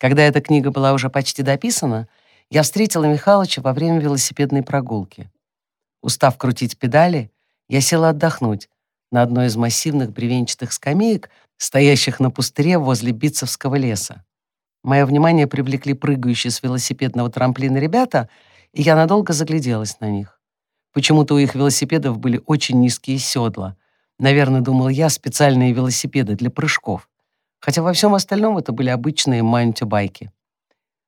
Когда эта книга была уже почти дописана, я встретила Михалыча во время велосипедной прогулки. Устав крутить педали, я села отдохнуть на одной из массивных бревенчатых скамеек, стоящих на пустыре возле Битцевского леса. Мое внимание привлекли прыгающие с велосипедного трамплина ребята, и я надолго загляделась на них. Почему-то у их велосипедов были очень низкие седла. Наверное, думал я, специальные велосипеды для прыжков. Хотя во всем остальном это были обычные маунти-байки.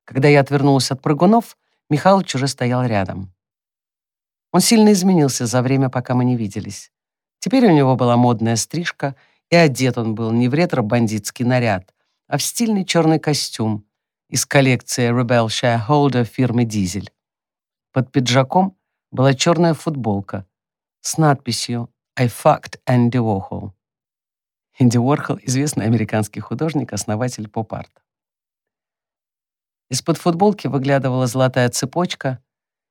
Когда я отвернулась от прыгунов, Михалыч уже стоял рядом. Он сильно изменился за время, пока мы не виделись. Теперь у него была модная стрижка, и одет он был не в ретро-бандитский наряд, а в стильный черный костюм из коллекции Rebel Shareholder фирмы «Дизель». Под пиджаком была черная футболка с надписью «I fucked Andy Warhol». Энди Уорхол — известный американский художник, основатель поп-арта. Из-под футболки выглядывала золотая цепочка,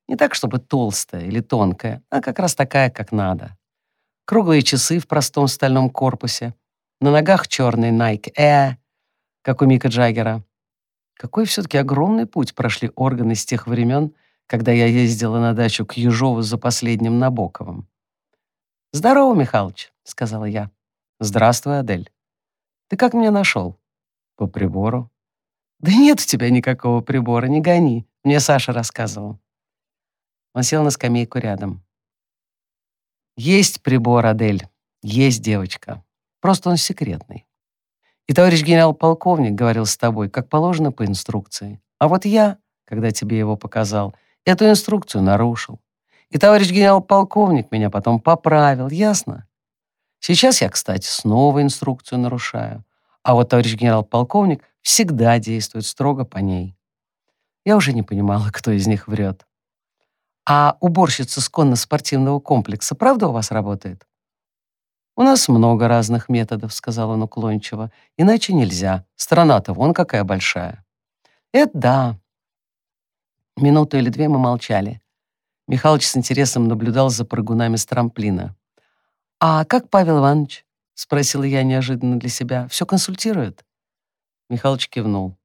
не так, чтобы толстая или тонкая, а как раз такая, как надо. Круглые часы в простом стальном корпусе, на ногах черный Nike Air, как у Мика Джаггера. Какой все-таки огромный путь прошли органы с тех времен, когда я ездила на дачу к Ежову за последним Набоковым. «Здорово, Михалыч», — сказала я. «Здравствуй, Адель. Ты как меня нашел?» «По прибору». «Да нет у тебя никакого прибора, не гони. Мне Саша рассказывал». Он сел на скамейку рядом. «Есть прибор, Адель. Есть девочка. Просто он секретный. И товарищ генерал-полковник говорил с тобой, как положено по инструкции. А вот я, когда тебе его показал, эту инструкцию нарушил. И товарищ генерал-полковник меня потом поправил, ясно? Сейчас я, кстати, снова инструкцию нарушаю. А вот товарищ генерал-полковник всегда действует строго по ней. Я уже не понимала, кто из них врет. А уборщица с конно-спортивного комплекса правда у вас работает? У нас много разных методов, сказал он уклончиво. Иначе нельзя. Страна-то вон какая большая. Это да, Минуту или две мы молчали. Михалыч с интересом наблюдал за прыгунами с трамплина. «А как Павел Иванович?» — спросила я неожиданно для себя. «Все консультирует?» Михалыч кивнул.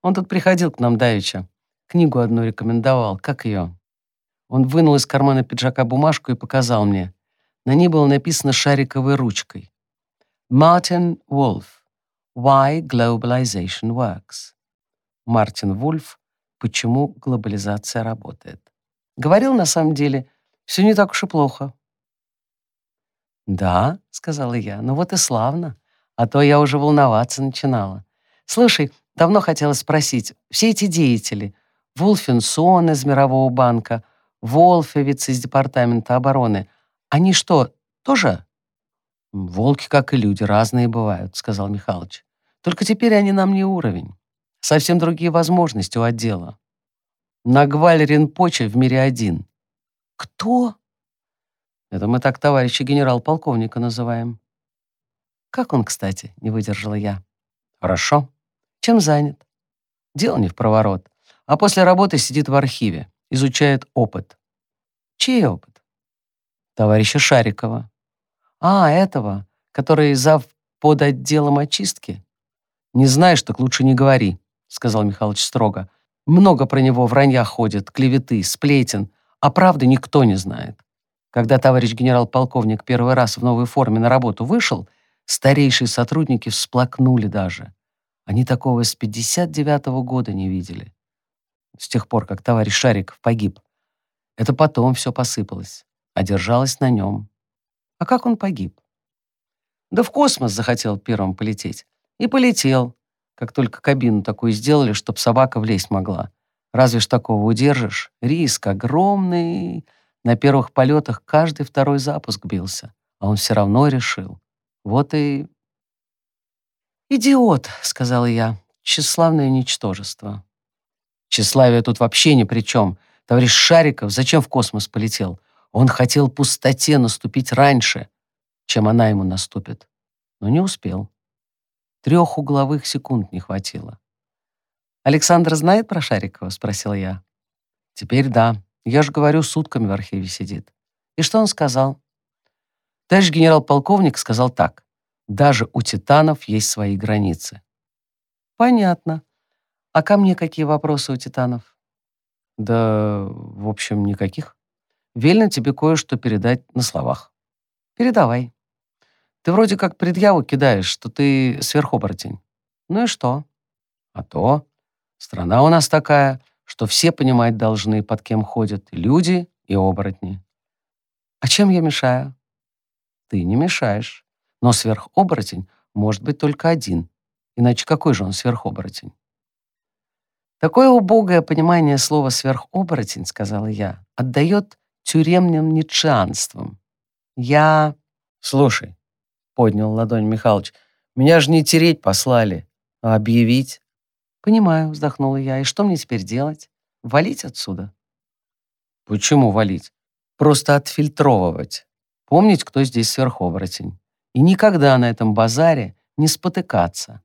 «Он тут приходил к нам давеча. Книгу одну рекомендовал. Как ее?» Он вынул из кармана пиджака бумажку и показал мне. На ней было написано шариковой ручкой. «Мартин Вульф. Why Globalization Works». Мартин Вульф почему глобализация работает. Говорил, на самом деле, все не так уж и плохо. «Да», — сказала я, — «ну вот и славно, а то я уже волноваться начинала. Слушай, давно хотела спросить, все эти деятели, Вулфинсон из Мирового банка, Волфовец из Департамента обороны, они что, тоже?» «Волки, как и люди, разные бывают», — сказал Михалыч. «Только теперь они нам не уровень. Совсем другие возможности у отдела. Нагваль Ринпоче в мире один. Кто? Это мы так товарища генерал-полковника называем. Как он, кстати, не выдержала я. Хорошо. Чем занят? Дело не в проворот. А после работы сидит в архиве, изучает опыт. Чей опыт? Товарища Шарикова. А, этого, который зав под отделом очистки? Не знаешь, так лучше не говори сказал Михалыч строго. «Много про него вранья ходит, клеветы, сплетен, а правды никто не знает. Когда товарищ генерал-полковник первый раз в новой форме на работу вышел, старейшие сотрудники всплакнули даже. Они такого с 59-го года не видели. С тех пор, как товарищ Шариков погиб. Это потом все посыпалось, а держалось на нем. А как он погиб? Да в космос захотел первым полететь. И полетел, как только кабину такую сделали, чтоб собака влезть могла. Разве ж такого удержишь? Риск огромный. На первых полетах каждый второй запуск бился, а он все равно решил. Вот и... «Идиот», — сказала я, — «тщеславное ничтожество». Тщеславие тут вообще ни при чем. Товарищ Шариков зачем в космос полетел? Он хотел пустоте наступить раньше, чем она ему наступит, но не успел. Трех угловых секунд не хватило. «Александр знает про Шарикова?» — спросил я. «Теперь да. Я же говорю, сутками в архиве сидит». «И что он сказал?» Товарищ генерал-полковник сказал так. «Даже у титанов есть свои границы». «Понятно. А ко мне какие вопросы у титанов? Да, в общем, никаких. Велено тебе кое-что передать на словах. Передавай. Ты вроде как предъяву кидаешь, что ты сверхоборотень. Ну и что? А то, страна у нас такая, что все понимать должны, под кем ходят люди, и оборотни. А чем я мешаю? Ты не мешаешь. Но сверхоборотень может быть только один. Иначе какой же он сверхоборотень? Такое убогое понимание слова «сверхоборотень», сказала я, отдает тюремным ницшеанством. Я... Слушай, поднял ладонь Михалыч, меня же не тереть послали, а объявить. Понимаю, вздохнула я. И что мне теперь делать? Валить отсюда? Почему валить? Просто отфильтровывать. Помнить, кто здесь сверхоборотень. И никогда на этом базаре не спотыкаться.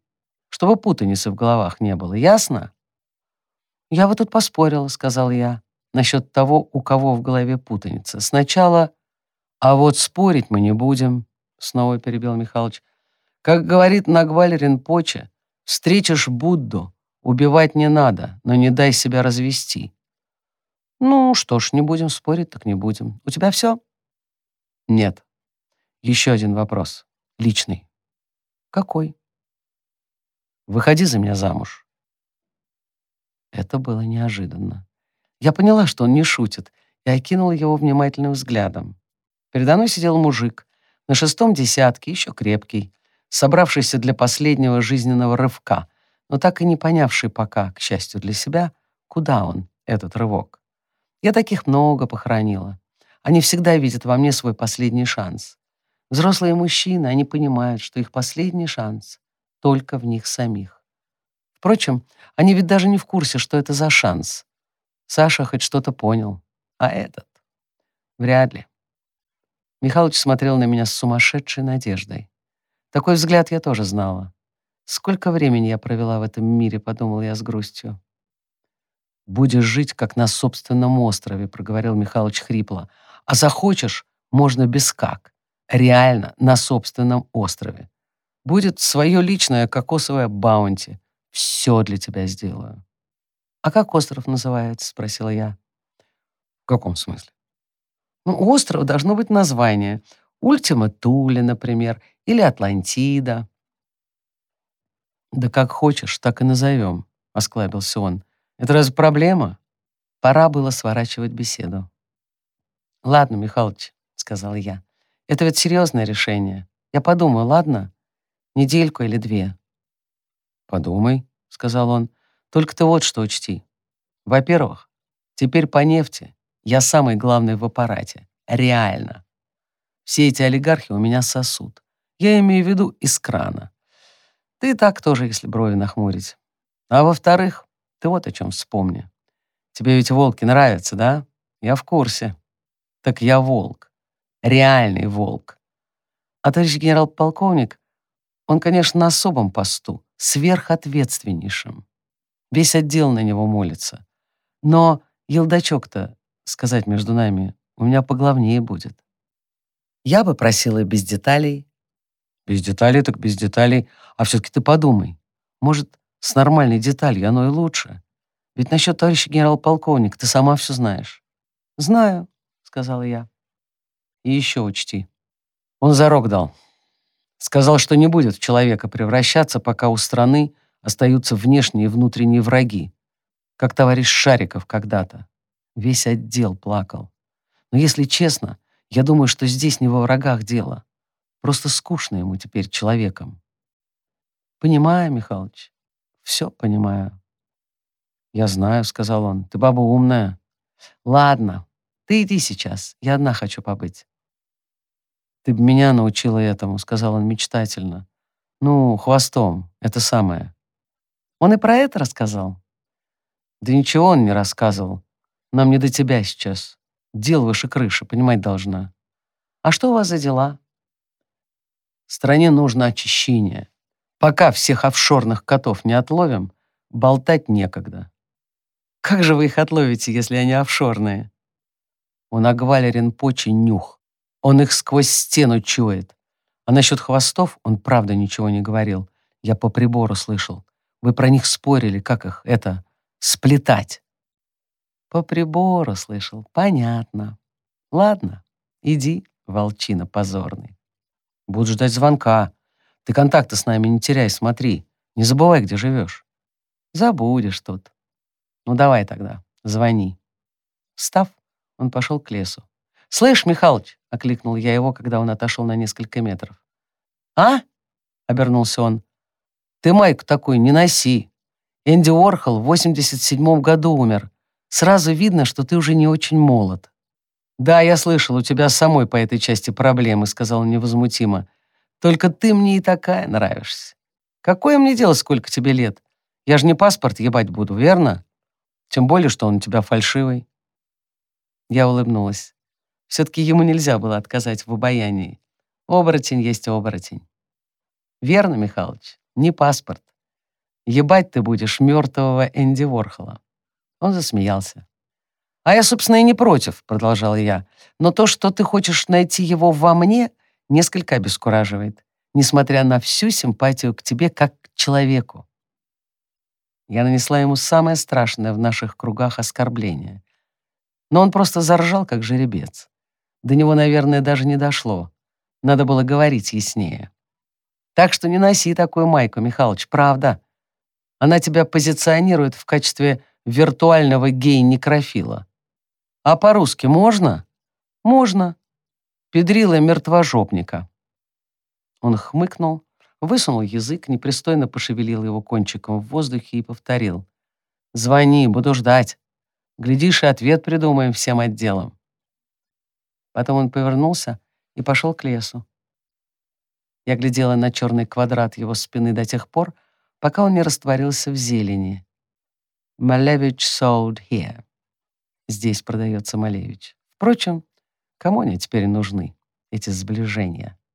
Чтобы путаницы в головах не было. Ясно? «Я вот тут поспорила», — сказал я, насчет того, у кого в голове путаница. Сначала «А вот спорить мы не будем», — снова перебил Михалыч. «Как говорит Нагваль Ринпоче, встретишь Будду, убивать не надо, но не дай себя развести». «Ну что ж, не будем спорить, так не будем. У тебя все?» «Нет. Еще один вопрос. Личный». «Какой?» «Выходи за меня замуж». Это было неожиданно. Я поняла, что он не шутит, и окинула его внимательным взглядом. Передо мной сидел мужик, на шестом десятке, еще крепкий, собравшийся для последнего жизненного рывка, но так и не понявший пока, к счастью для себя, куда он, этот рывок. Я таких много похоронила. Они всегда видят во мне свой последний шанс. Взрослые мужчины, они понимают, что их последний шанс только в них самих. Впрочем, они ведь даже не в курсе, что это за шанс. Саша хоть что-то понял, а этот — вряд ли. Михалыч смотрел на меня с сумасшедшей надеждой. Такой взгляд я тоже знала. Сколько времени я провела в этом мире, подумал я с грустью. «Будешь жить, как на собственном острове», — проговорил Михалыч хрипло. «А захочешь, можно без как. Реально, на собственном острове. Будет свое личное кокосовое баунти. Все для тебя сделаю. «А как остров называется?» — спросила я. «В каком смысле?» «Ну, у острова должно быть название. Ультима Тули, например, или Атлантида». «Да как хочешь, так и назовем», — осклабился он. «Это разве проблема?» Пора было сворачивать беседу. «Ладно, Михалыч», — сказал я. «Это ведь серьезное решение. Я подумаю, ладно? Недельку или две. «Подумай», — сказал он. «Только ты вот что учти. Во-первых, теперь по нефти я самый главный в аппарате. Реально. Все эти олигархи у меня сосут. Я имею в виду из крана. Ты так тоже, если брови нахмурить. А во-вторых, ты вот о чем вспомни. Тебе ведь волки нравятся, да? Я в курсе. Так я волк. Реальный волк. А товарищ генерал-полковник, он, конечно, на особом посту, сверхответственнейшим. Весь отдел на него молится. Но елдачок-то, сказать между нами, у меня поглавнее будет. Я бы просила без деталей. Без деталей так без деталей. А все-таки ты подумай. Может, с нормальной деталью оно и лучше. Ведь насчет товарища генерал-полковник ты сама все знаешь. Знаю, сказала я. И еще учти. Он зарок дал. Сказал, что не будет в человека превращаться, пока у страны остаются внешние и внутренние враги, как товарищ Шариков когда-то. Весь отдел плакал. Но если честно, я думаю, что здесь не во врагах дело. Просто скучно ему теперь человеком. Понимаю, Михалыч, все понимаю. Я знаю, сказал он, ты баба умная. Ладно, ты иди сейчас, я одна хочу побыть. «Ты б меня научила этому», — сказал он мечтательно. «Ну, хвостом, это самое». «Он и про это рассказал?» «Да ничего он не рассказывал. Нам не до тебя сейчас. Дел выше крыши, понимать должна». «А что у вас за дела?» «Стране нужно очищение. Пока всех офшорных котов не отловим, болтать некогда». «Как же вы их отловите, если они офшорные?» У Нагваля Ринпочи нюх. Он их сквозь стену чует. А насчет хвостов он правда ничего не говорил. Я по прибору слышал. Вы про них спорили, как их, это, сплетать. По прибору слышал. Понятно. Ладно, иди, волчина позорный. Буду ждать звонка. Ты контакты с нами не теряй, смотри. Не забывай, где живешь. Забудешь тут. Ну давай тогда, звони. Встав, он пошел к лесу. «Слышь, Михалыч!» — окликнул я его, когда он отошел на несколько метров. «А?» — обернулся он. «Ты майку такую не носи. Энди Уорхол в 87 году умер. Сразу видно, что ты уже не очень молод». «Да, я слышал, у тебя самой по этой части проблемы», — сказал невозмутимо. «Только ты мне и такая нравишься. Какое мне дело, сколько тебе лет? Я же не паспорт ебать буду, верно? Тем более, что он у тебя фальшивый». Я улыбнулась. Все-таки ему нельзя было отказать в обаянии. Оборотень есть оборотень. Верно, Михалыч, не паспорт. Ебать ты будешь мертвого Энди Ворхола. Он засмеялся. «А я, собственно, и не против», — продолжал я. «Но то, что ты хочешь найти его во мне, несколько обескураживает, несмотря на всю симпатию к тебе как к человеку». Я нанесла ему самое страшное в наших кругах оскорбление. Но он просто заржал, как жеребец. До него, наверное, даже не дошло. Надо было говорить яснее. Так что не носи такую майку, Михалыч, правда. Она тебя позиционирует в качестве виртуального гей-некрофила. А по-русски можно? Можно. Педрила мертвожопника. Он хмыкнул, высунул язык, непристойно пошевелил его кончиком в воздухе и повторил. «Звони, буду ждать. Глядишь, и ответ придумаем всем отделом». Потом он повернулся и пошел к лесу. Я глядела на черный квадрат его спины до тех пор, пока он не растворился в зелени. Малевич sold here. Здесь продается Малевич. Впрочем, кому они теперь нужны, эти сближения?